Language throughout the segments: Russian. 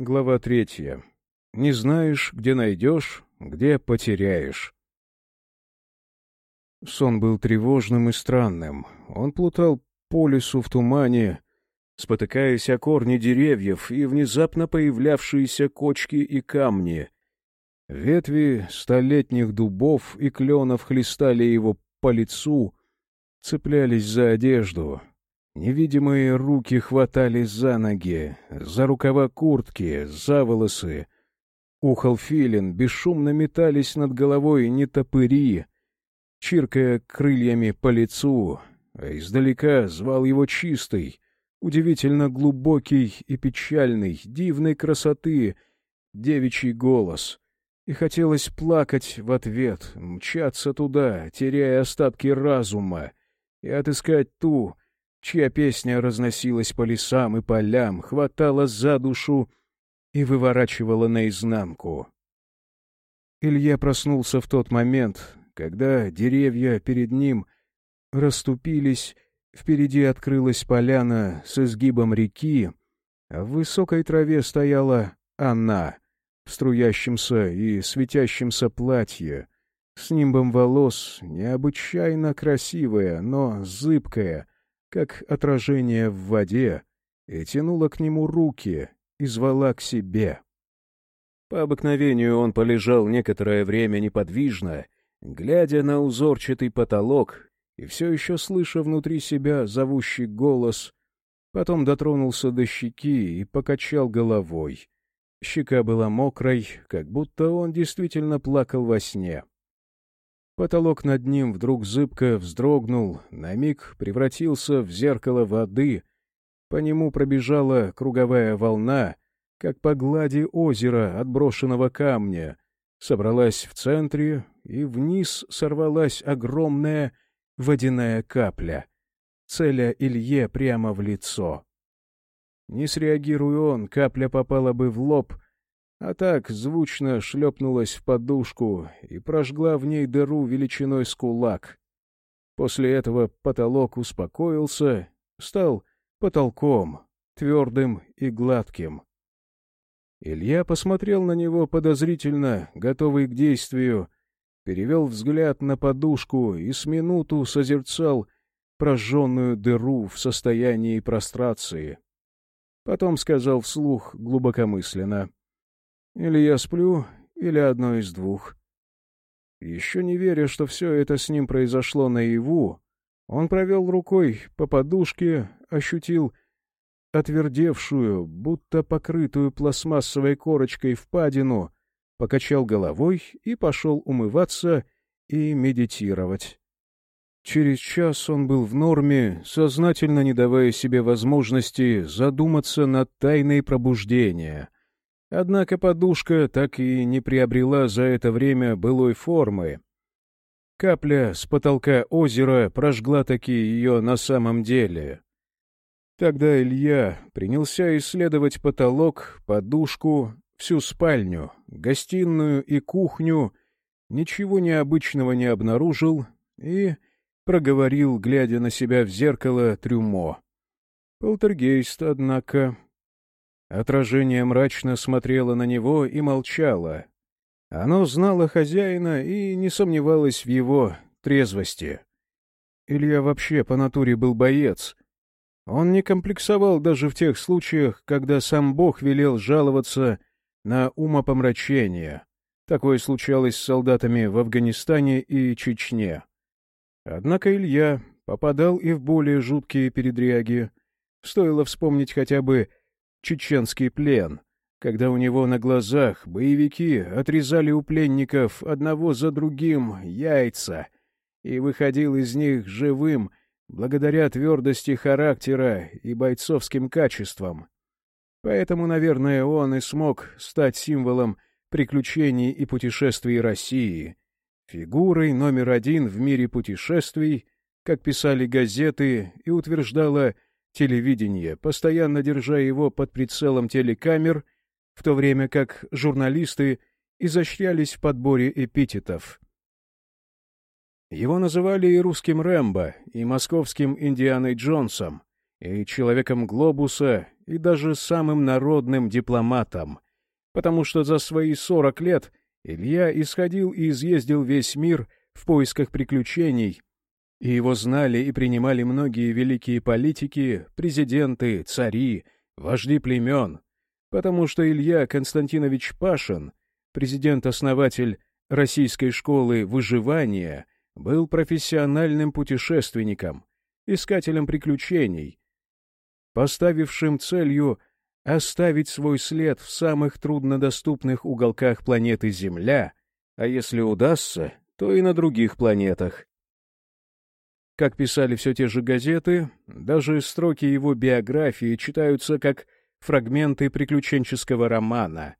Глава третья. Не знаешь, где найдешь, где потеряешь. Сон был тревожным и странным. Он плутал по лесу в тумане, спотыкаясь о корни деревьев и внезапно появлявшиеся кочки и камни. Ветви столетних дубов и кленов хлестали его по лицу, цеплялись за одежду, Невидимые руки хватали за ноги, за рукава куртки, за волосы. Ухал филин, бесшумно метались над головой нетопыри, чиркая крыльями по лицу, а издалека звал его чистый, удивительно глубокий и печальный, дивной красоты, девичий голос. И хотелось плакать в ответ, мчаться туда, теряя остатки разума, и отыскать ту, чья песня разносилась по лесам и полям, хватала за душу и выворачивала наизнанку. Илья проснулся в тот момент, когда деревья перед ним расступились, впереди открылась поляна с изгибом реки, а в высокой траве стояла она в струящемся и светящемся платье, с нимбом волос, необычайно красивая, но зыбкая, как отражение в воде, и тянула к нему руки и звала к себе. По обыкновению он полежал некоторое время неподвижно, глядя на узорчатый потолок и все еще слыша внутри себя зовущий голос, потом дотронулся до щеки и покачал головой. Щека была мокрой, как будто он действительно плакал во сне. Потолок над ним вдруг зыбко вздрогнул, на миг превратился в зеркало воды. По нему пробежала круговая волна, как по глади озера отброшенного камня. Собралась в центре, и вниз сорвалась огромная водяная капля, целя Илье прямо в лицо. Не среагируя он, капля попала бы в лоб — а так звучно шлепнулась в подушку и прожгла в ней дыру величиной с кулак. После этого потолок успокоился, стал потолком, твердым и гладким. Илья посмотрел на него подозрительно, готовый к действию, перевел взгляд на подушку и с минуту созерцал прожженную дыру в состоянии прострации. Потом сказал вслух глубокомысленно — или я сплю, или одно из двух. Еще не веря, что все это с ним произошло наяву, он провел рукой по подушке, ощутил отвердевшую, будто покрытую пластмассовой корочкой впадину, покачал головой и пошел умываться и медитировать. Через час он был в норме, сознательно не давая себе возможности задуматься над тайной пробуждения — Однако подушка так и не приобрела за это время былой формы. Капля с потолка озера прожгла таки ее на самом деле. Тогда Илья принялся исследовать потолок, подушку, всю спальню, гостиную и кухню, ничего необычного не обнаружил и проговорил, глядя на себя в зеркало трюмо. Полтергейст, однако, Отражение мрачно смотрело на него и молчало. Оно знало хозяина и не сомневалось в его трезвости. Илья вообще по натуре был боец. Он не комплексовал даже в тех случаях, когда сам Бог велел жаловаться на умопомрачение. Такое случалось с солдатами в Афганистане и Чечне. Однако Илья попадал и в более жуткие передряги. Стоило вспомнить хотя бы чеченский плен, когда у него на глазах боевики отрезали у пленников одного за другим яйца и выходил из них живым благодаря твердости характера и бойцовским качествам. Поэтому, наверное, он и смог стать символом приключений и путешествий России, фигурой номер один в мире путешествий, как писали газеты и утверждала телевидение, постоянно держа его под прицелом телекамер, в то время как журналисты изощрялись в подборе эпитетов. Его называли и русским Рэмбо, и московским Индианой Джонсом, и человеком глобуса, и даже самым народным дипломатом, потому что за свои сорок лет Илья исходил и изъездил весь мир в поисках приключений, и его знали и принимали многие великие политики, президенты, цари, вожди племен, потому что Илья Константинович Пашин, президент-основатель Российской школы выживания, был профессиональным путешественником, искателем приключений, поставившим целью оставить свой след в самых труднодоступных уголках планеты Земля, а если удастся, то и на других планетах. Как писали все те же газеты, даже строки его биографии читаются как фрагменты приключенческого романа,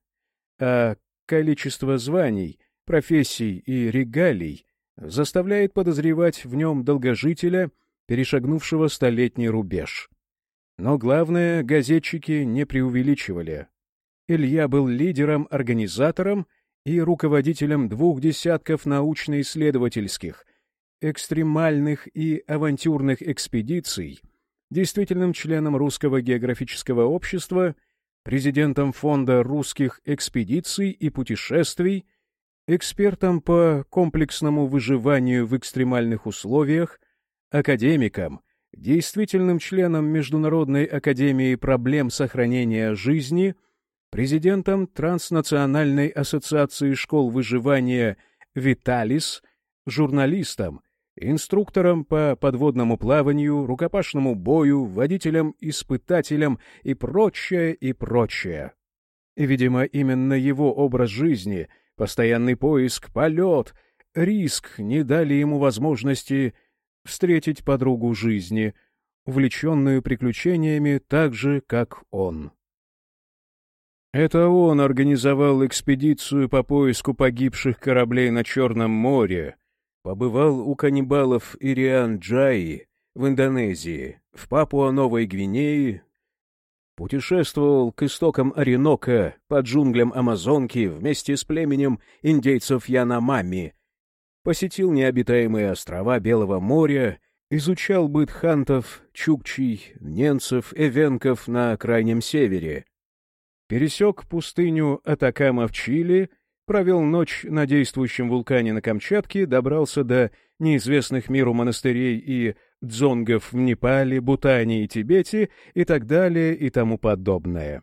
а количество званий, профессий и регалий заставляет подозревать в нем долгожителя, перешагнувшего столетний рубеж. Но главное, газетчики не преувеличивали. Илья был лидером, организатором и руководителем двух десятков научно-исследовательских, экстремальных и авантюрных экспедиций, действительным членом Русского географического общества, президентом Фонда русских экспедиций и путешествий, экспертом по комплексному выживанию в экстремальных условиях, академиком, действительным членом Международной академии проблем сохранения жизни, президентом Транснациональной ассоциации школ выживания «Виталис», журналистом, инструктором по подводному плаванию, рукопашному бою, водителем-испытателем и прочее, и прочее. Видимо, именно его образ жизни — Постоянный поиск, полет, риск не дали ему возможности встретить подругу жизни, увлеченную приключениями так же, как он. Это он организовал экспедицию по поиску погибших кораблей на Черном море, побывал у каннибалов Ириан-Джаи в Индонезии, в Папуа-Новой Гвинее, путешествовал к истокам Оренока, под джунглям Амазонки вместе с племенем индейцев Яномами, посетил необитаемые острова Белого моря, изучал быт хантов, чукчей, ненцев, эвенков на Крайнем Севере, пересек пустыню Атакама в Чили, провел ночь на действующем вулкане на Камчатке, добрался до неизвестных миру монастырей и дзонгов в Непале, Бутане и Тибете и так далее и тому подобное.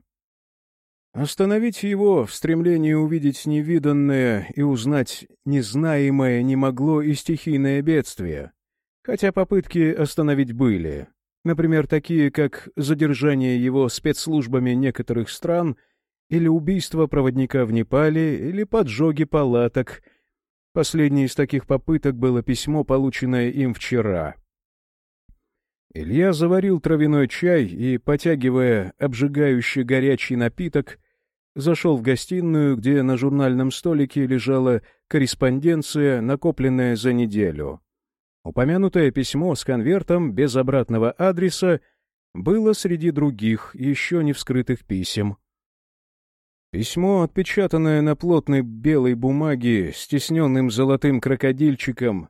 Остановить его в стремлении увидеть невиданное и узнать незнаемое не могло и стихийное бедствие, хотя попытки остановить были, например, такие как задержание его спецслужбами некоторых стран или убийство проводника в Непале или поджоги палаток. Последней из таких попыток было письмо, полученное им вчера — Илья заварил травяной чай и, потягивая обжигающий горячий напиток, зашел в гостиную, где на журнальном столике лежала корреспонденция, накопленная за неделю. Упомянутое письмо с конвертом без обратного адреса было среди других, еще не вскрытых писем. Письмо, отпечатанное на плотной белой бумаге с тисненным золотым крокодильчиком,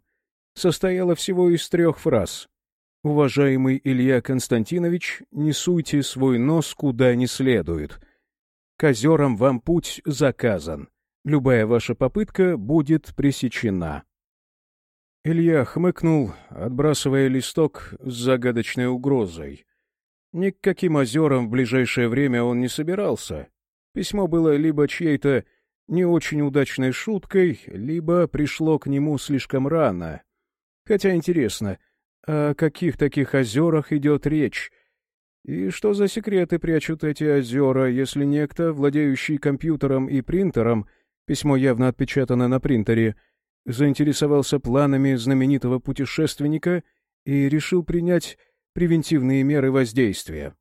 состояло всего из трех фраз — Уважаемый Илья Константинович, не суйте свой нос куда не следует. К озерам вам путь заказан. Любая ваша попытка будет пресечена. Илья хмыкнул, отбрасывая листок с загадочной угрозой. Ни к каким озерам в ближайшее время он не собирался. Письмо было либо чьей-то не очень удачной шуткой, либо пришло к нему слишком рано. Хотя интересно, о каких таких озерах идет речь? И что за секреты прячут эти озера, если некто, владеющий компьютером и принтером, письмо явно отпечатано на принтере, заинтересовался планами знаменитого путешественника и решил принять превентивные меры воздействия?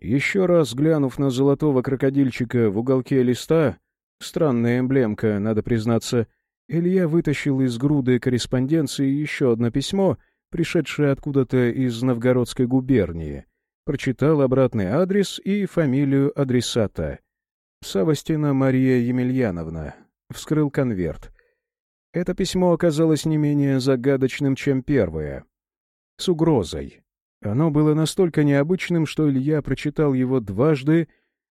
Еще раз глянув на золотого крокодильчика в уголке листа, странная эмблемка, надо признаться, Илья вытащил из груды корреспонденции еще одно письмо — пришедший откуда-то из Новгородской губернии, прочитал обратный адрес и фамилию адресата. Савостина Мария Емельяновна. Вскрыл конверт. Это письмо оказалось не менее загадочным, чем первое. С угрозой. Оно было настолько необычным, что Илья прочитал его дважды,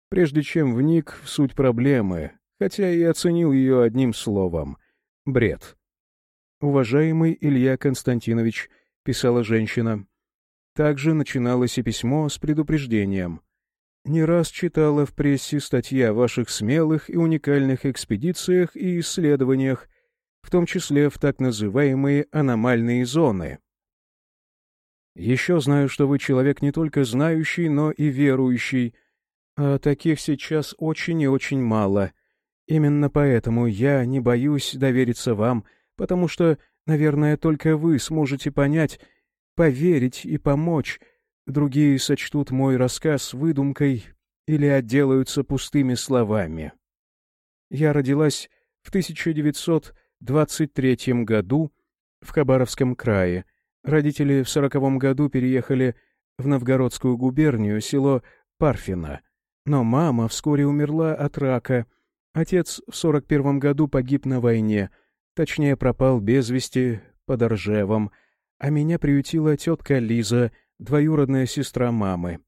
прежде чем вник в суть проблемы, хотя и оценил ее одним словом — бред. «Уважаемый Илья Константинович», — писала женщина. Также начиналось и письмо с предупреждением. «Не раз читала в прессе статьи о ваших смелых и уникальных экспедициях и исследованиях, в том числе в так называемые аномальные зоны. Еще знаю, что вы человек не только знающий, но и верующий, а таких сейчас очень и очень мало. Именно поэтому я не боюсь довериться вам — потому что, наверное, только вы сможете понять, поверить и помочь. Другие сочтут мой рассказ выдумкой или отделаются пустыми словами. Я родилась в 1923 году в Хабаровском крае. Родители в сороковом году переехали в Новгородскую губернию, село Парфино. Но мама вскоре умерла от рака. Отец в сорок первом году погиб на войне — Точнее, пропал без вести под Ржевом, а меня приютила тетка Лиза, двоюродная сестра мамы.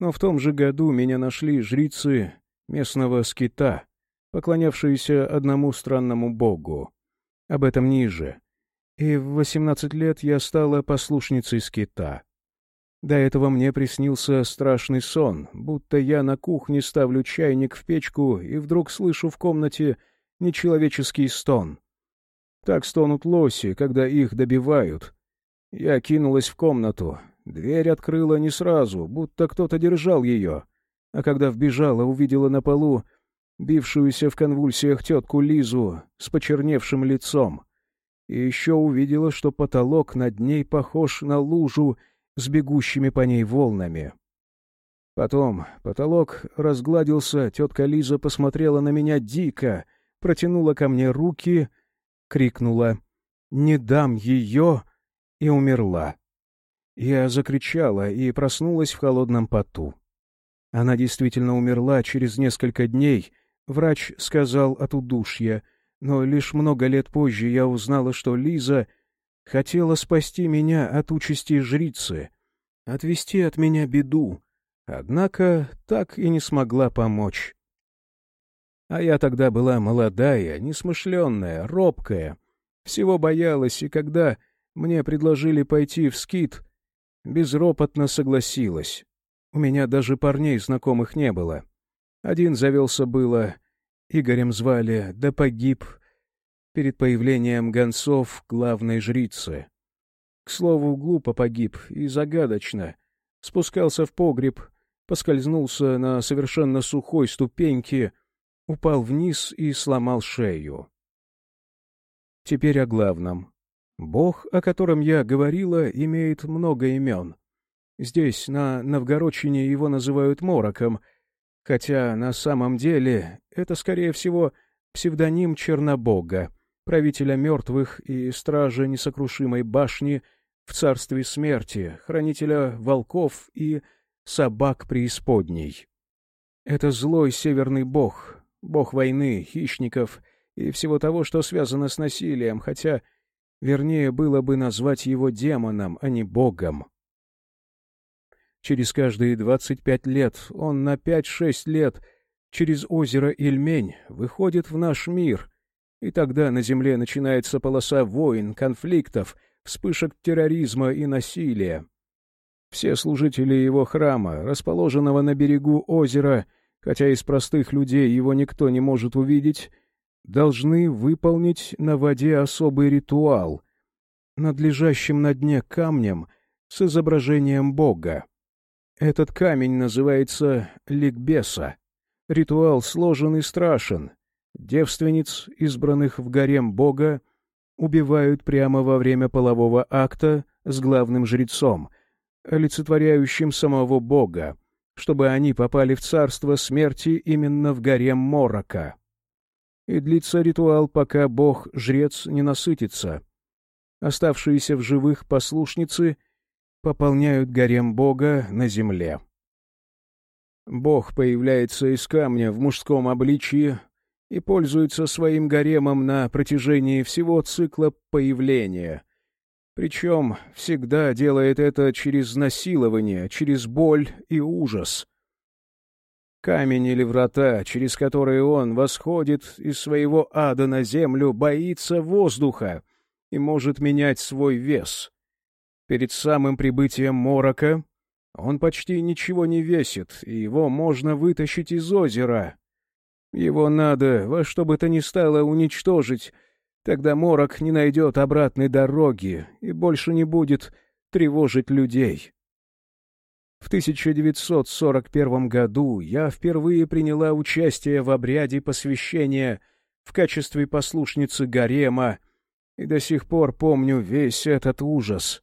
Но в том же году меня нашли жрицы местного скита, поклонявшиеся одному странному богу. Об этом ниже. И в восемнадцать лет я стала послушницей скита. До этого мне приснился страшный сон, будто я на кухне ставлю чайник в печку и вдруг слышу в комнате нечеловеческий стон. Так стонут лоси, когда их добивают. Я кинулась в комнату. Дверь открыла не сразу, будто кто-то держал ее. А когда вбежала, увидела на полу бившуюся в конвульсиях тетку Лизу с почерневшим лицом. И еще увидела, что потолок над ней похож на лужу с бегущими по ней волнами. Потом потолок разгладился, тетка Лиза посмотрела на меня дико, протянула ко мне руки крикнула «Не дам ее!» и умерла. Я закричала и проснулась в холодном поту. Она действительно умерла через несколько дней, врач сказал от удушья, но лишь много лет позже я узнала, что Лиза хотела спасти меня от участи жрицы, отвести от меня беду, однако так и не смогла помочь. А я тогда была молодая, несмышленная, робкая. Всего боялась, и когда мне предложили пойти в скит, безропотно согласилась. У меня даже парней знакомых не было. Один завелся было, Игорем звали, да погиб перед появлением гонцов главной жрицы. К слову, глупо погиб и загадочно. Спускался в погреб, поскользнулся на совершенно сухой ступеньке — упал вниз и сломал шею. Теперь о главном. Бог, о котором я говорила, имеет много имен. Здесь, на Новгородчине, его называют Мороком, хотя на самом деле это, скорее всего, псевдоним Чернобога, правителя мертвых и стража несокрушимой башни в царстве смерти, хранителя волков и собак преисподней. Это злой северный бог, бог войны, хищников и всего того, что связано с насилием, хотя вернее было бы назвать его демоном, а не богом. Через каждые двадцать пять лет он на пять-шесть лет через озеро Ильмень выходит в наш мир, и тогда на земле начинается полоса войн, конфликтов, вспышек терроризма и насилия. Все служители его храма, расположенного на берегу озера, — хотя из простых людей его никто не может увидеть, должны выполнить на воде особый ритуал, надлежащим на дне камнем с изображением Бога. Этот камень называется ликбеса. Ритуал сложен и страшен. Девственниц, избранных в гарем Бога, убивают прямо во время полового акта с главным жрецом, олицетворяющим самого Бога, чтобы они попали в царство смерти именно в горе Морока. И длится ритуал, пока бог-жрец не насытится. Оставшиеся в живых послушницы пополняют гарем бога на земле. Бог появляется из камня в мужском обличии и пользуется своим гаремом на протяжении всего цикла появления. Причем всегда делает это через насилование, через боль и ужас. Камень или врата, через которые он восходит из своего ада на землю, боится воздуха и может менять свой вес. Перед самым прибытием Морока он почти ничего не весит, и его можно вытащить из озера. Его надо во что бы то ни стало уничтожить, тогда Морок не найдет обратной дороги и больше не будет тревожить людей. В 1941 году я впервые приняла участие в обряде посвящения в качестве послушницы гарема, и до сих пор помню весь этот ужас.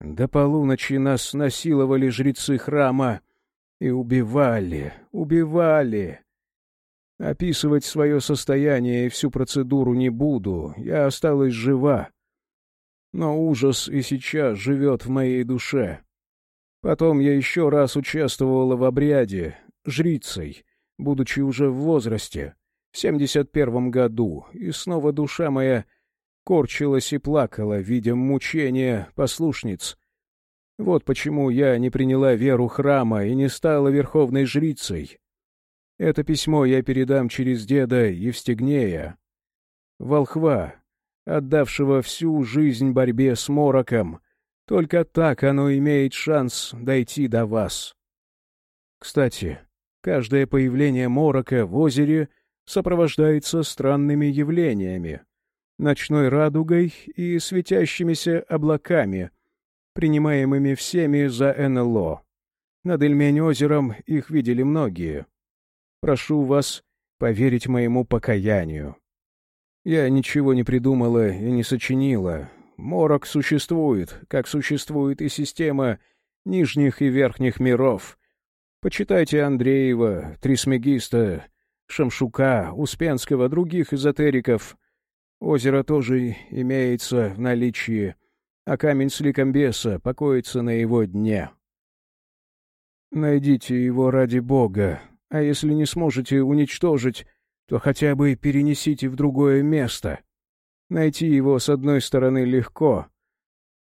До полуночи нас насиловали жрецы храма и убивали, убивали. Описывать свое состояние и всю процедуру не буду, я осталась жива. Но ужас и сейчас живет в моей душе. Потом я еще раз участвовала в обряде, жрицей, будучи уже в возрасте, в семьдесят первом году, и снова душа моя корчилась и плакала, видя мучения послушниц. Вот почему я не приняла веру храма и не стала верховной жрицей. Это письмо я передам через деда Евстигнея, волхва, отдавшего всю жизнь борьбе с мороком. Только так оно имеет шанс дойти до вас. Кстати, каждое появление морока в озере сопровождается странными явлениями ночной радугой и светящимися облаками, принимаемыми всеми за НЛО. Над Эльмень-озером их видели многие. Прошу вас поверить моему покаянию. Я ничего не придумала и не сочинила. Морок существует, как существует и система нижних и верхних миров. Почитайте Андреева, Трисмегиста, Шамшука, Успенского, других эзотериков — Озеро тоже имеется в наличии, а камень с ликом беса покоится на его дне. Найдите его ради Бога, а если не сможете уничтожить, то хотя бы перенесите в другое место. Найти его с одной стороны легко.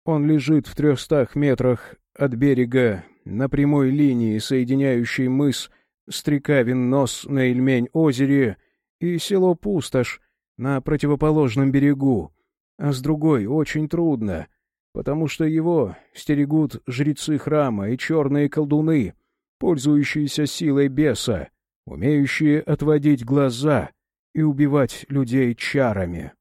Он лежит в трехстах метрах от берега на прямой линии, соединяющей мыс Стрекавин-Нос на Ильмень-озере и село Пустошь, на противоположном берегу, а с другой очень трудно, потому что его стерегут жрецы храма и черные колдуны, пользующиеся силой беса, умеющие отводить глаза и убивать людей чарами.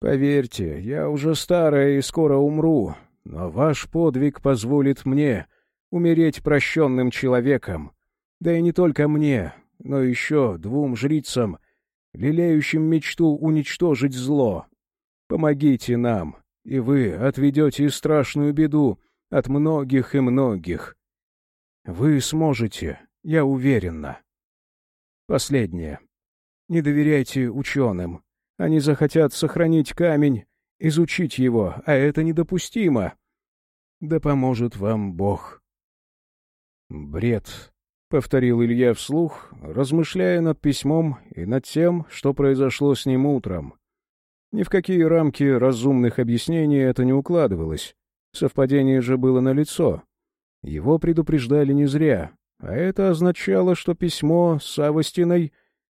Поверьте, я уже старая и скоро умру, но ваш подвиг позволит мне умереть прощенным человеком, да и не только мне, но еще двум жрицам, лелеющим мечту уничтожить зло. Помогите нам, и вы отведете страшную беду от многих и многих. Вы сможете, я уверена. Последнее. Не доверяйте ученым. Они захотят сохранить камень, изучить его, а это недопустимо. Да поможет вам Бог. Бред. — повторил Илья вслух, размышляя над письмом и над тем, что произошло с ним утром. Ни в какие рамки разумных объяснений это не укладывалось. Совпадение же было налицо. Его предупреждали не зря, а это означало, что письмо с Авостиной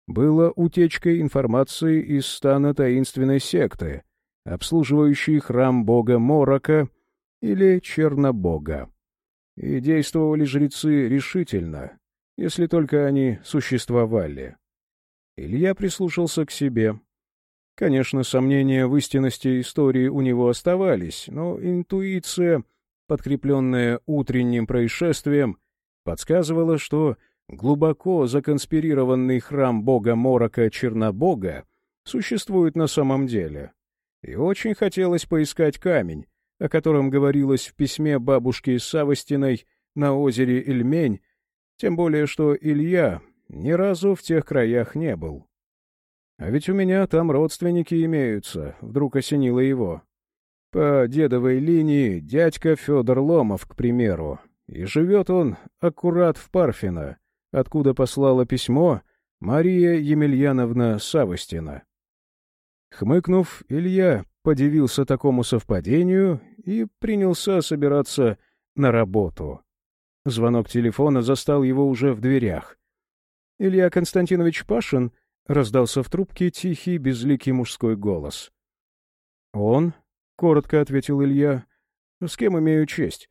было утечкой информации из стана таинственной секты, обслуживающей храм бога Морока или Чернобога. И действовали жрецы решительно, если только они существовали. Илья прислушался к себе. Конечно, сомнения в истинности истории у него оставались, но интуиция, подкрепленная утренним происшествием, подсказывала, что глубоко законспирированный храм бога Морока Чернобога существует на самом деле. И очень хотелось поискать камень, о котором говорилось в письме бабушки Савостиной на озере Ильмень тем более, что Илья ни разу в тех краях не был. А ведь у меня там родственники имеются, вдруг осенило его. По дедовой линии дядька Федор Ломов, к примеру. И живет он аккурат в Парфино, откуда послала письмо Мария Емельяновна Савостина. Хмыкнув, Илья подивился такому совпадению и принялся собираться на работу. Звонок телефона застал его уже в дверях. «Илья Константинович Пашин?» — раздался в трубке тихий, безликий мужской голос. «Он?» — коротко ответил Илья. «С кем имею честь?»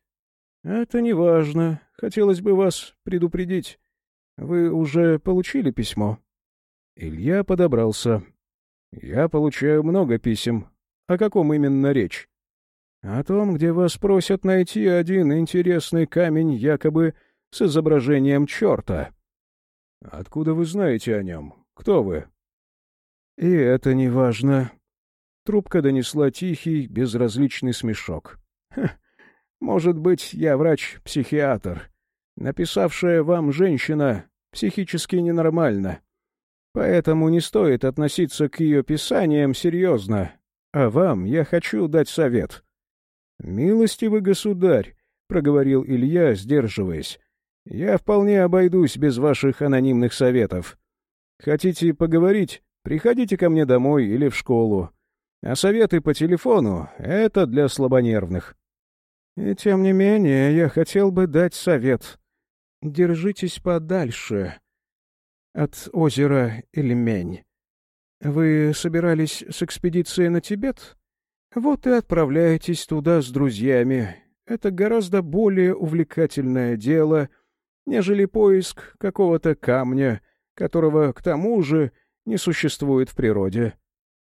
«Это не важно. Хотелось бы вас предупредить. Вы уже получили письмо?» Илья подобрался. «Я получаю много писем. О каком именно речь?» «О том, где вас просят найти один интересный камень якобы с изображением черта». «Откуда вы знаете о нем? Кто вы?» «И это не важно». Трубка донесла тихий, безразличный смешок. «Ха, может быть, я врач-психиатр. Написавшая вам женщина психически ненормальна. Поэтому не стоит относиться к ее писаниям серьезно. А вам я хочу дать совет. «Милостивый государь», — проговорил Илья, сдерживаясь, — «я вполне обойдусь без ваших анонимных советов. Хотите поговорить? Приходите ко мне домой или в школу. А советы по телефону — это для слабонервных». «И тем не менее я хотел бы дать совет. Держитесь подальше от озера Ильмень. Вы собирались с экспедицией на Тибет?» Вот и отправляйтесь туда с друзьями. Это гораздо более увлекательное дело, нежели поиск какого-то камня, которого, к тому же, не существует в природе.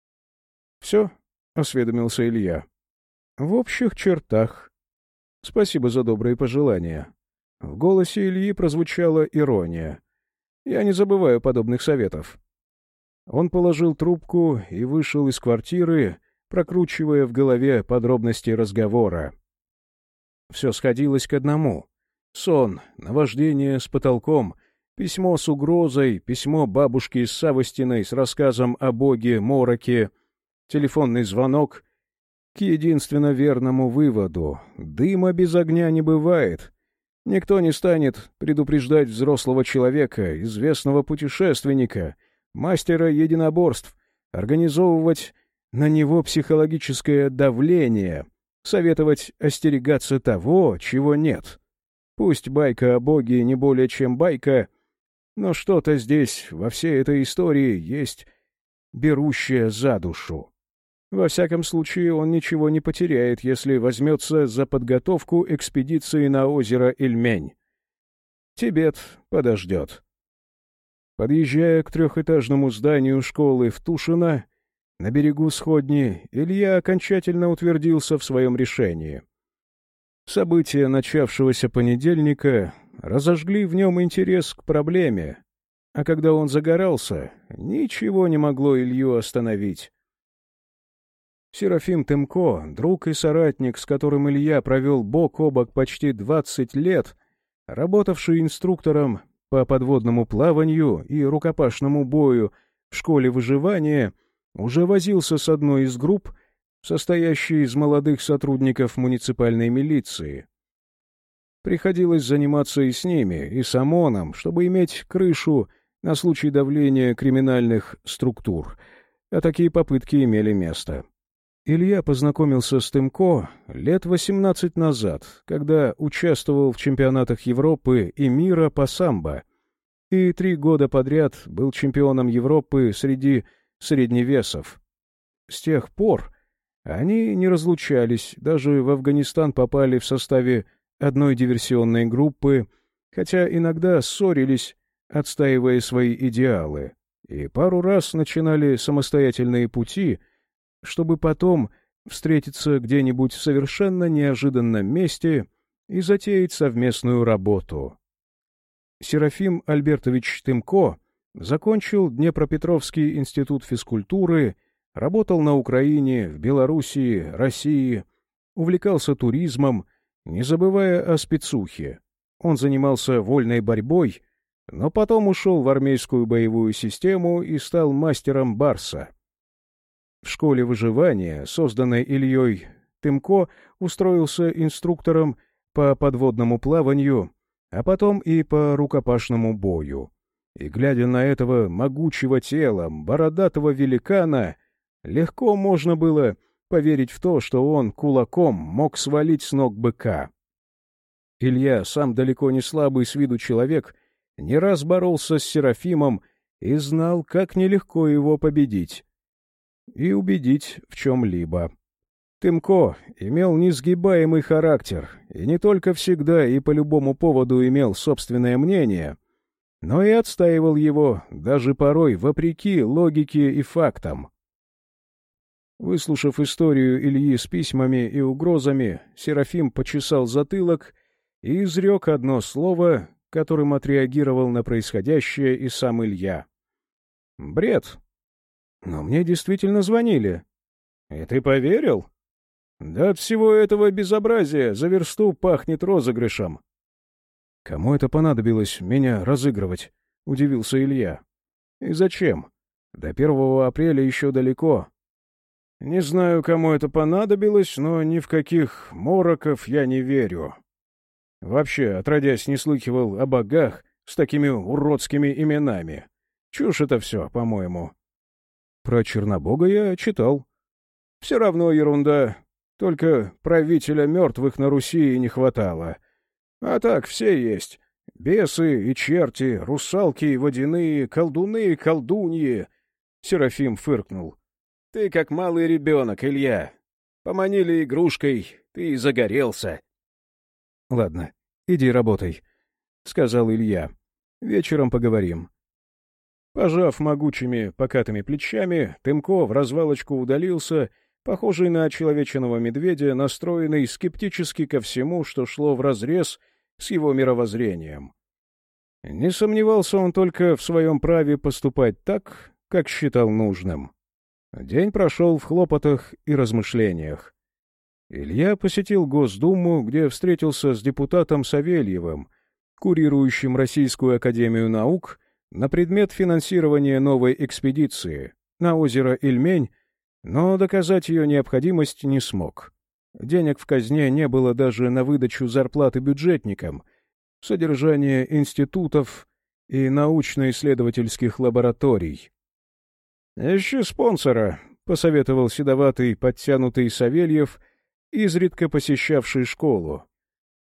— Все? — осведомился Илья. — В общих чертах. Спасибо за добрые пожелания. В голосе Ильи прозвучала ирония. Я не забываю подобных советов. Он положил трубку и вышел из квартиры, прокручивая в голове подробности разговора. Все сходилось к одному. Сон, наваждение с потолком, письмо с угрозой, письмо бабушки с Савостиной с рассказом о боге Мороке, телефонный звонок к единственно верному выводу. Дыма без огня не бывает. Никто не станет предупреждать взрослого человека, известного путешественника, мастера единоборств, организовывать на него психологическое давление, советовать остерегаться того, чего нет. Пусть байка о Боге не более чем байка, но что-то здесь, во всей этой истории, есть берущее за душу. Во всяком случае, он ничего не потеряет, если возьмется за подготовку экспедиции на озеро Ильмень. Тибет подождет. Подъезжая к трехэтажному зданию школы в Тушино, на берегу сходни Илья окончательно утвердился в своем решении. События начавшегося понедельника разожгли в нем интерес к проблеме, а когда он загорался, ничего не могло Илью остановить. Серафим Тымко, друг и соратник, с которым Илья провел бок о бок почти двадцать лет, работавший инструктором по подводному плаванию и рукопашному бою в школе выживания — уже возился с одной из групп, состоящей из молодых сотрудников муниципальной милиции. Приходилось заниматься и с ними, и с ОМОНом, чтобы иметь крышу на случай давления криминальных структур, а такие попытки имели место. Илья познакомился с Тымко лет 18 назад, когда участвовал в чемпионатах Европы и мира по самбо, и три года подряд был чемпионом Европы среди средневесов. С тех пор они не разлучались, даже в Афганистан попали в составе одной диверсионной группы, хотя иногда ссорились, отстаивая свои идеалы, и пару раз начинали самостоятельные пути, чтобы потом встретиться где-нибудь в совершенно неожиданном месте и затеять совместную работу. Серафим Альбертович Тымко Закончил Днепропетровский институт физкультуры, работал на Украине, в Белоруссии, России, увлекался туризмом, не забывая о спецухе. Он занимался вольной борьбой, но потом ушел в армейскую боевую систему и стал мастером Барса. В школе выживания, созданной Ильей Тымко, устроился инструктором по подводному плаванию, а потом и по рукопашному бою и, глядя на этого могучего тела, бородатого великана, легко можно было поверить в то, что он кулаком мог свалить с ног быка. Илья, сам далеко не слабый с виду человек, не раз боролся с Серафимом и знал, как нелегко его победить. И убедить в чем-либо. Тымко имел несгибаемый характер, и не только всегда и по любому поводу имел собственное мнение, но и отстаивал его, даже порой вопреки логике и фактам. Выслушав историю Ильи с письмами и угрозами, Серафим почесал затылок и изрек одно слово, которым отреагировал на происходящее и сам Илья. «Бред. Но мне действительно звонили. И ты поверил?» «Да от всего этого безобразия за версту пахнет розыгрышем». «Кому это понадобилось меня разыгрывать?» — удивился Илья. «И зачем? До первого апреля еще далеко. Не знаю, кому это понадобилось, но ни в каких мороков я не верю. Вообще, отродясь, не слыхивал о богах с такими уродскими именами. Чушь это все, по-моему. Про Чернобога я читал. Все равно ерунда. Только правителя мертвых на Руси не хватало. А так все есть. Бесы и черти, русалки и водяные, колдуны и колдуньи. Серафим фыркнул. Ты как малый ребенок, Илья. Поманили игрушкой, ты и загорелся. — Ладно, иди работай, — сказал Илья. — Вечером поговорим. Пожав могучими покатыми плечами, Тымко в развалочку удалился, похожий на человеченого медведя, настроенный скептически ко всему, что шло вразрез с его мировоззрением. Не сомневался он только в своем праве поступать так, как считал нужным. День прошел в хлопотах и размышлениях. Илья посетил Госдуму, где встретился с депутатом Савельевым, курирующим Российскую Академию Наук, на предмет финансирования новой экспедиции на озеро Ильмень, но доказать ее необходимость не смог. Денег в казне не было даже на выдачу зарплаты бюджетникам, содержание институтов и научно-исследовательских лабораторий. «Ищи спонсора», — посоветовал седоватый, подтянутый Савельев, изредка посещавший школу.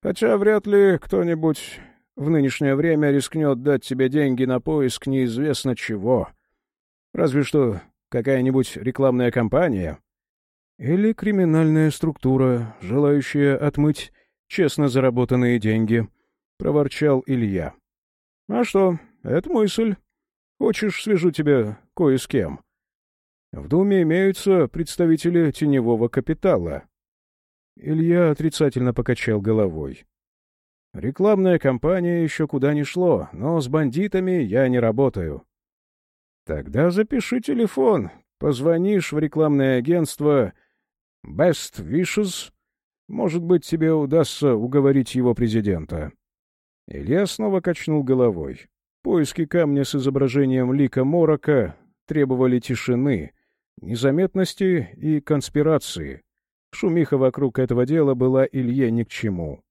«Хотя вряд ли кто-нибудь в нынешнее время рискнет дать тебе деньги на поиск неизвестно чего. Разве что какая-нибудь рекламная кампания. Или криминальная структура, желающая отмыть честно заработанные деньги», — проворчал Илья. «А что, это мысль. Хочешь, свяжу тебя кое с кем. В Думе имеются представители теневого капитала. Илья отрицательно покачал головой. Рекламная кампания еще куда ни шло, но с бандитами я не работаю. Тогда запиши телефон, позвонишь в рекламное агентство Best Wishes. Может быть, тебе удастся уговорить его президента. Илья снова качнул головой. Поиски камня с изображением лика Морока требовали тишины, незаметности и конспирации. Шумиха вокруг этого дела была Илье ни к чему.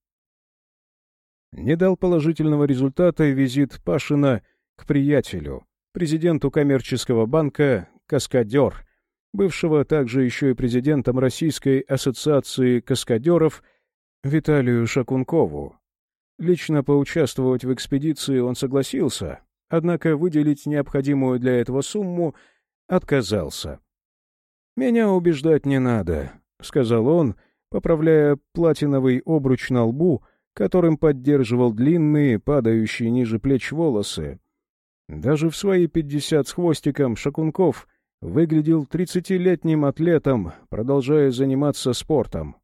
Не дал положительного результата визит Пашина к приятелю, президенту коммерческого банка «Каскадер», бывшего также еще и президентом Российской ассоциации каскадеров Виталию Шакункову. Лично поучаствовать в экспедиции он согласился, однако выделить необходимую для этого сумму отказался. «Меня убеждать не надо», — сказал он, поправляя платиновый обруч на лбу, которым поддерживал длинные, падающие ниже плеч волосы. Даже в свои пятьдесят с хвостиком Шакунков выглядел тридцатилетним атлетом, продолжая заниматься спортом.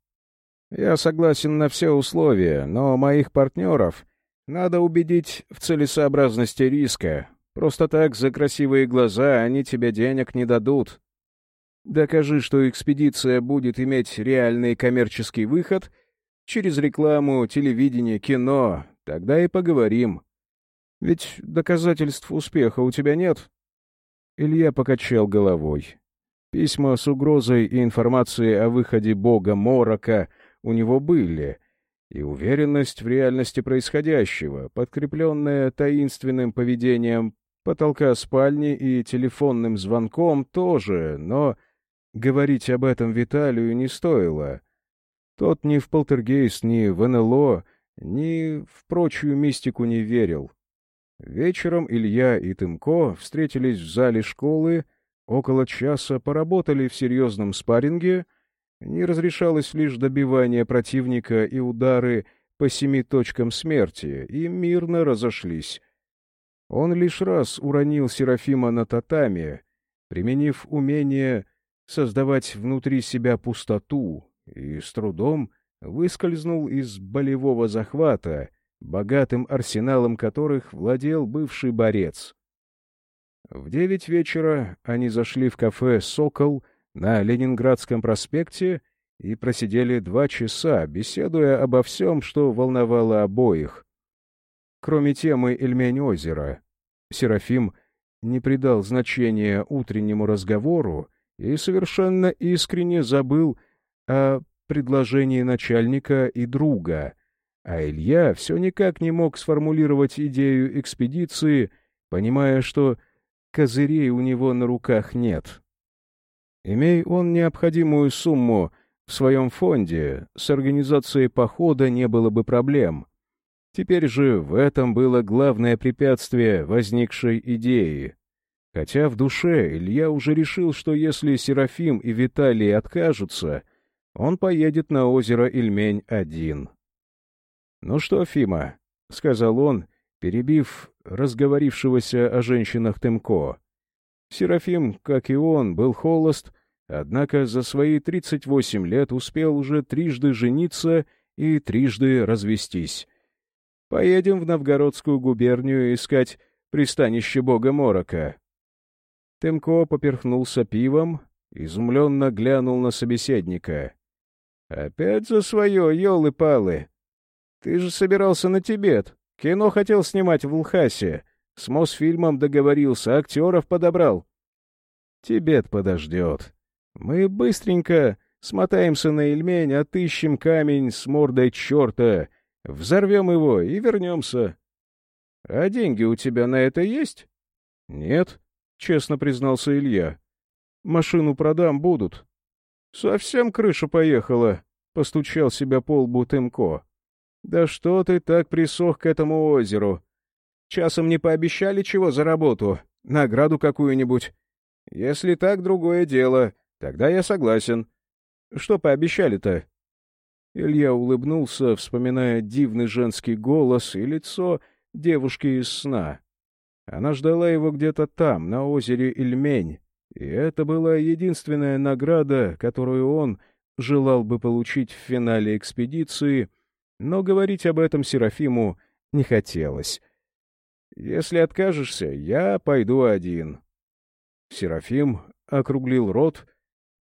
«Я согласен на все условия, но моих партнеров надо убедить в целесообразности риска. Просто так, за красивые глаза, они тебе денег не дадут. Докажи, что экспедиция будет иметь реальный коммерческий выход через рекламу, телевидение, кино. Тогда и поговорим. Ведь доказательств успеха у тебя нет?» Илья покачал головой. Письма с угрозой и информацией о выходе бога Морока у него были — и уверенность в реальности происходящего, подкрепленная таинственным поведением потолка спальни и телефонным звонком тоже, но говорить об этом Виталию не стоило. Тот ни в полтергейст, ни в НЛО, ни в прочую мистику не верил. Вечером Илья и Тымко встретились в зале школы, около часа поработали в серьезном спарринге, не разрешалось лишь добивание противника и удары по семи точкам смерти, и мирно разошлись. Он лишь раз уронил Серафима на татами, применив умение создавать внутри себя пустоту, и с трудом выскользнул из болевого захвата, богатым арсеналом которых владел бывший борец. В девять вечера они зашли в кафе «Сокол» на Ленинградском проспекте и просидели два часа, беседуя обо всем, что волновало обоих. Кроме темы «Эльмень озера», Серафим не придал значения утреннему разговору и совершенно искренне забыл о предложении начальника и друга, а Илья все никак не мог сформулировать идею экспедиции, понимая, что козырей у него на руках нет. Имей он необходимую сумму в своем фонде, с организацией похода не было бы проблем. Теперь же в этом было главное препятствие возникшей идеи. Хотя в душе Илья уже решил, что если Серафим и Виталий откажутся, он поедет на озеро Ильмень один. «Ну что, Фима», — сказал он, перебив разговорившегося о женщинах Тымко. Серафим, как и он, был холост, однако за свои 38 лет успел уже трижды жениться и трижды развестись. Поедем в Новгородскую губернию искать пристанище бога Морока. Тымко поперхнулся пивом, изумленно глянул на собеседника. — Опять за свое, елы-палы! Ты же собирался на Тибет, кино хотел снимать в Лхасе, с Мосфильмом договорился, актеров подобрал. — Тибет подождет. Мы быстренько смотаемся на Ильмень, отыщем камень с мордой черта, взорвем его и вернемся. — А деньги у тебя на это есть? — Нет, — честно признался Илья. — Машину продам будут. — Совсем крыша поехала, — постучал себя по лбу Тымко. — Да что ты так присох к этому озеру? Часом не пообещали чего за работу? Награду какую-нибудь? Если так, другое дело. Тогда я согласен. Что пообещали-то? Илья улыбнулся, вспоминая дивный женский голос и лицо девушки из сна. Она ждала его где-то там, на озере Ильмень, и это была единственная награда, которую он желал бы получить в финале экспедиции, но говорить об этом Серафиму не хотелось. «Если откажешься, я пойду один». Серафим округлил рот,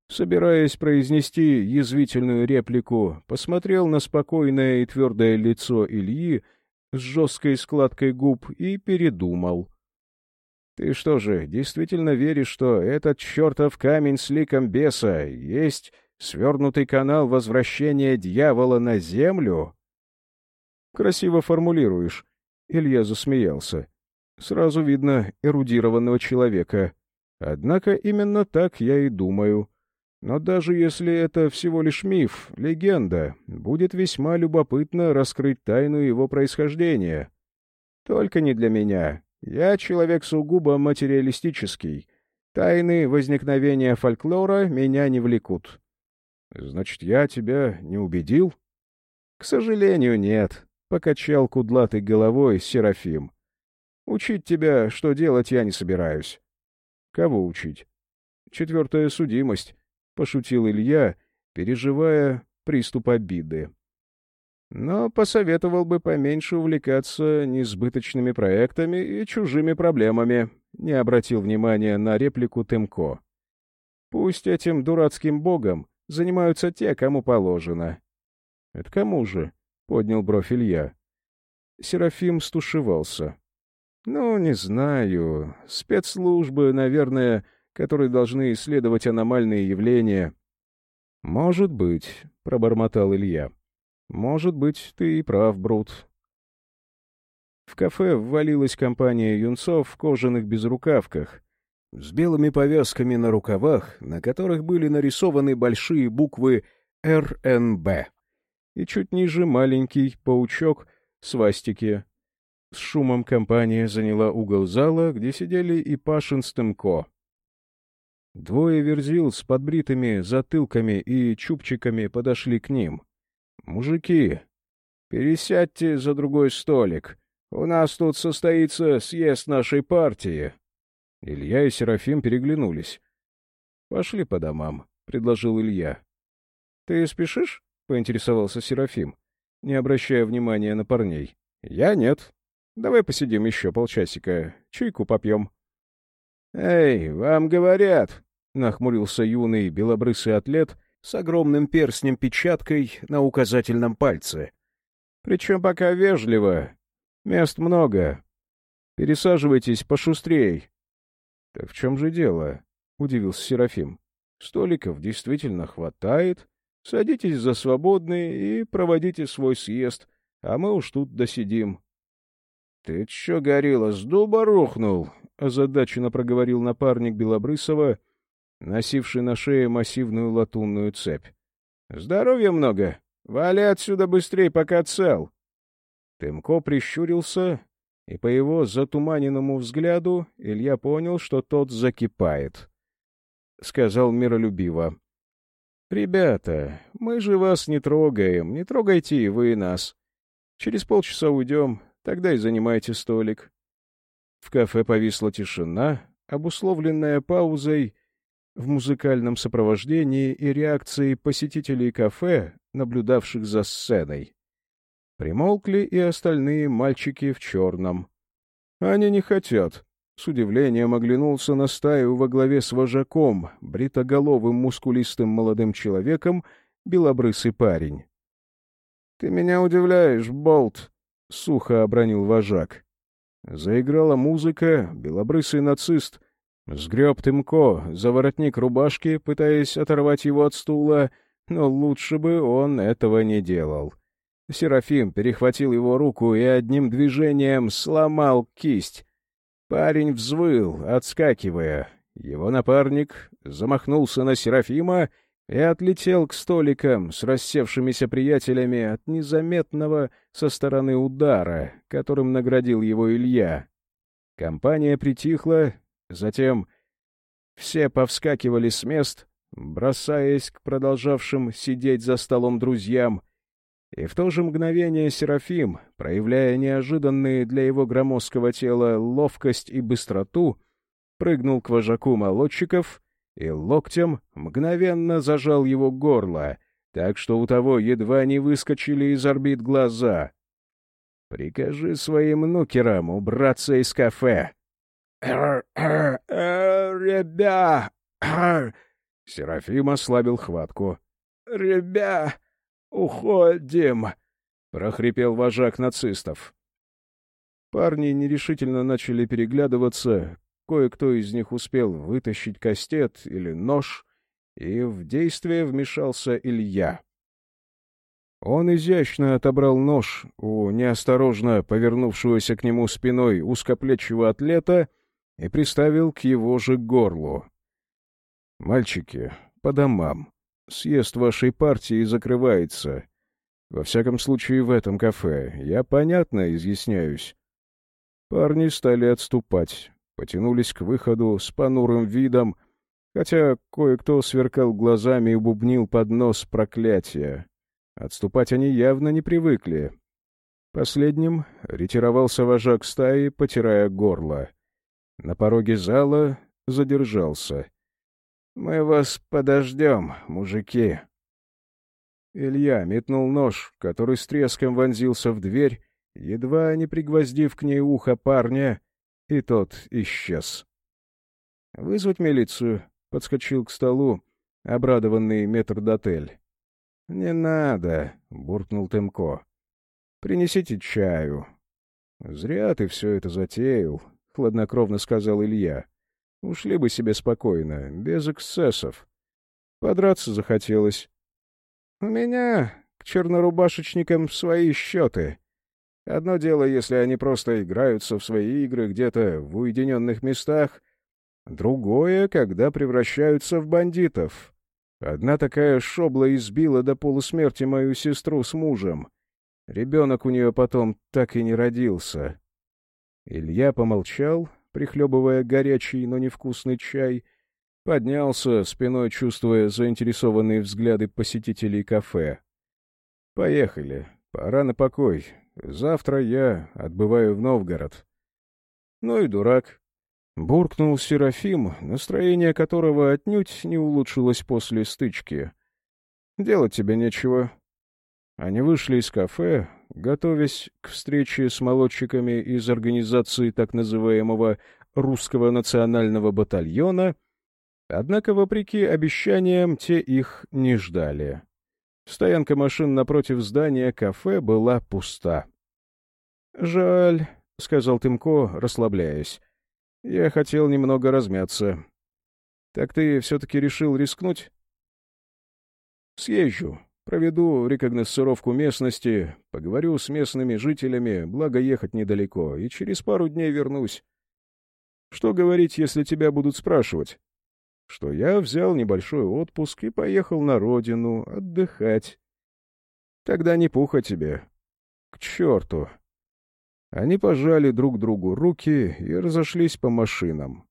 собираясь произнести язвительную реплику, посмотрел на спокойное и твердое лицо Ильи с жесткой складкой губ и передумал. Ты что же, действительно веришь, что этот чертов камень с ликом беса есть свернутый канал возвращения дьявола на землю? Красиво формулируешь. Илья засмеялся. Сразу видно эрудированного человека. Однако именно так я и думаю. Но даже если это всего лишь миф, легенда, будет весьма любопытно раскрыть тайну его происхождения. Только не для меня, я человек сугубо материалистический. Тайны возникновения фольклора меня не влекут. Значит, я тебя не убедил? К сожалению, нет, — покачал кудлатой головой Серафим. Учить тебя, что делать, я не собираюсь. Кого учить? Четвертая судимость, — пошутил Илья, переживая приступ обиды но посоветовал бы поменьше увлекаться несбыточными проектами и чужими проблемами, не обратил внимания на реплику Тымко. Пусть этим дурацким богом занимаются те, кому положено. — Это кому же? — поднял бровь Илья. Серафим стушевался. — Ну, не знаю. Спецслужбы, наверное, которые должны исследовать аномальные явления. — Может быть, — пробормотал Илья. Может быть, ты и прав, Брут. В кафе ввалилась компания юнцов в кожаных безрукавках. с белыми повязками на рукавах, на которых были нарисованы большие буквы РНБ, и чуть ниже маленький паучок свастики. С шумом компания заняла угол зала, где сидели и Пашин с Тымко. Двое верзил с подбритыми затылками и чубчиками подошли к ним. «Мужики, пересядьте за другой столик. У нас тут состоится съезд нашей партии». Илья и Серафим переглянулись. «Пошли по домам», — предложил Илья. «Ты спешишь?» — поинтересовался Серафим, не обращая внимания на парней. «Я нет. Давай посидим еще полчасика, чайку попьем». «Эй, вам говорят!» — нахмурился юный белобрысый атлет с огромным перстнем-печаткой на указательном пальце. «Причем пока вежливо. Мест много. Пересаживайтесь пошустрей». «Так в чем же дело?» — удивился Серафим. «Столиков действительно хватает. Садитесь за свободный и проводите свой съезд, а мы уж тут досидим». — Ты чё, горилла, с дуба рухнул? — озадаченно проговорил напарник Белобрысова, носивший на шее массивную латунную цепь. — Здоровья много. Вали отсюда быстрей, пока цел. Тымко прищурился, и по его затуманенному взгляду Илья понял, что тот закипает. Сказал миролюбиво. — Ребята, мы же вас не трогаем, не трогайте и вы нас. Через полчаса уйдем, Тогда и занимайте столик. В кафе повисла тишина, обусловленная паузой в музыкальном сопровождении и реакцией посетителей кафе, наблюдавших за сценой. Примолкли и остальные мальчики в черном. «Они не хотят», — с удивлением оглянулся на стаю во главе с вожаком, бритоголовым мускулистым молодым человеком, белобрысый парень. «Ты меня удивляешь, Болт», — сухо обронил вожак. Заиграла музыка, белобрысый нацист сгреб Тымко за воротник рубашки, пытаясь оторвать его от стула, но лучше бы он этого не делал. Серафим перехватил его руку и одним движением сломал кисть. Парень взвыл, отскакивая. Его напарник замахнулся на Серафима и отлетел к столикам с рассевшимися приятелями от незаметного со стороны удара, которым наградил его Илья. Компания притихла, затем все повскакивали с мест, бросаясь к продолжавшим сидеть за столом друзьям, и в то же мгновение Серафим, проявляя неожиданные для его громоздкого тела ловкость и быстроту, прыгнул к вожаку молодчиков и локтем мгновенно зажал его горло, так что у того едва не выскочили из орбит глаза. «Прикажи своим нукерам убраться из кафе!» «Ребя!» Серафим ослабил хватку. «Ребя, уходим!» — прохрипел вожак нацистов. Парни нерешительно начали переглядываться, Кое-кто из них успел вытащить кастет или нож, и в действие вмешался Илья. Он изящно отобрал нож у неосторожно повернувшегося к нему спиной узкоплечего атлета и приставил к его же горлу. «Мальчики, по домам. Съезд вашей партии закрывается. Во всяком случае, в этом кафе. Я понятно изъясняюсь». Парни стали отступать потянулись к выходу с понурым видом, хотя кое-кто сверкал глазами и бубнил под нос проклятия. Отступать они явно не привыкли. Последним ретировался вожак стаи, потирая горло. На пороге зала задержался. — Мы вас подождем, мужики. Илья метнул нож, который с треском вонзился в дверь, едва не пригвоздив к ней ухо парня, и тот исчез. «Вызвать милицию?» — подскочил к столу, обрадованный метрдотель. «Не надо», — буркнул Темко. «Принесите чаю». «Зря ты все это затеял», — хладнокровно сказал Илья. «Ушли бы себе спокойно, без эксцессов. Подраться захотелось». «У меня к чернорубашечникам свои счеты», Одно дело, если они просто играются в свои игры где-то в уединенных местах, Другое, когда превращаются в бандитов. Одна такая шобла избила до полусмерти мою сестру с мужем. Ребенок у нее потом так и не родился. Илья помолчал, прихлебывая горячий, но невкусный чай, поднялся, спиной чувствуя заинтересованные взгляды посетителей кафе. «Поехали. Пора на покой. Завтра я отбываю в Новгород». «Ну и дурак», — буркнул Серафим, настроение которого отнюдь не улучшилось после стычки. «Делать тебе нечего». Они вышли из кафе, готовясь к встрече с молодчиками из организации так называемого «Русского национального батальона», однако, вопреки обещаниям, те их не ждали. Стоянка машин напротив здания кафе была пуста. «Жаль», — сказал Тымко, расслабляясь. «Я хотел немного размяться». «Так ты все-таки решил рискнуть?» «Съезжу. Проведу рекогносцировку местности, поговорю с местными жителями, благо ехать недалеко, и через пару дней вернусь. Что говорить, если тебя будут спрашивать? Что я взял небольшой отпуск и поехал на родину отдыхать. Тогда не пуха тебе. К черту. Они пожали друг другу руки и разошлись по машинам.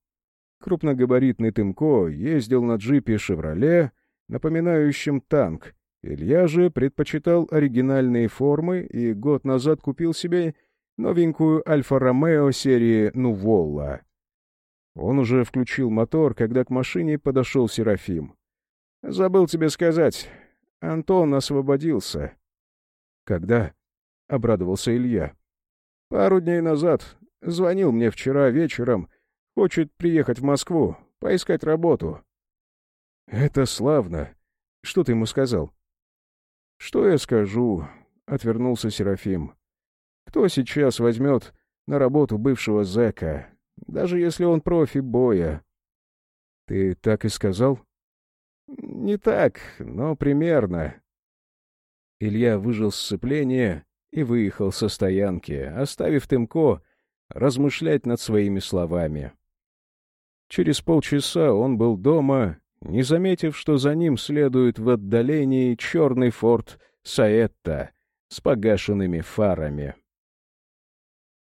Крупногабаритный Тымко ездил на джипе «Шевроле», напоминающем танк, Илья же предпочитал оригинальные формы и год назад купил себе новенькую Альфа-Ромео серии «Нуволла». Он уже включил мотор, когда к машине подошел Серафим. «Забыл тебе сказать. Антон освободился». «Когда?» — обрадовался Илья. «Пару дней назад. Звонил мне вчера вечером. Хочет приехать в Москву, поискать работу». «Это славно. Что ты ему сказал?» «Что я скажу?» — отвернулся Серафим. «Кто сейчас возьмет на работу бывшего зэка, даже если он профи боя?» «Ты так и сказал?» «Не так, но примерно». Илья выжил сцепление и выехал со стоянки, оставив Тымко размышлять над своими словами. Через полчаса он был дома не заметив, что за ним следует в отдалении черный форт Саэтта с погашенными фарами.